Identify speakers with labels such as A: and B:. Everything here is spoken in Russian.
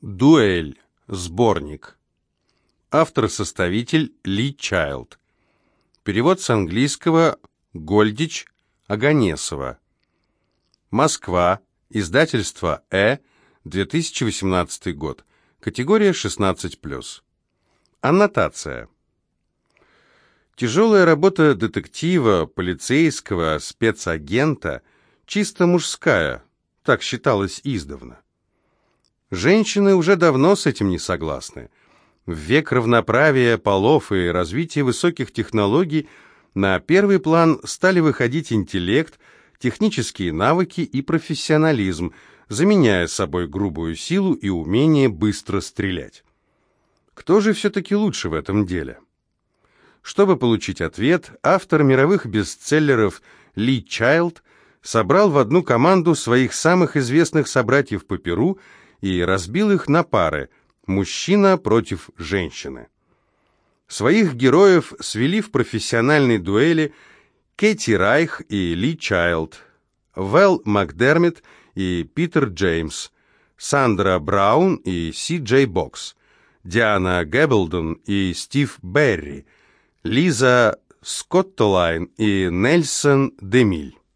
A: Дуэль. Сборник. Автор-составитель Ли Чайлд. Перевод с английского Гольдич Аганесова. Москва. Издательство Э. 2018 год. Категория 16+. Аннотация. Тяжелая работа детектива, полицейского, спецагента чисто мужская, так считалось издавна. Женщины уже давно с этим не согласны. В век равноправия полов и развития высоких технологий на первый план стали выходить интеллект, технические навыки и профессионализм, заменяя собой грубую силу и умение быстро стрелять. Кто же все-таки лучше в этом деле? Чтобы получить ответ, автор мировых бестселлеров Ли Чайлд собрал в одну команду своих самых известных собратьев по Перу и разбил их на пары «мужчина против женщины». Своих героев свели в профессиональной дуэли Кэти Райх и Ли Чайлд, Вэл Макдермит и Питер Джеймс, Сандра Браун и Си Джей Бокс, Диана Гэбблдон и Стив Берри, Лиза Скоттолайн и Нельсон Демиль.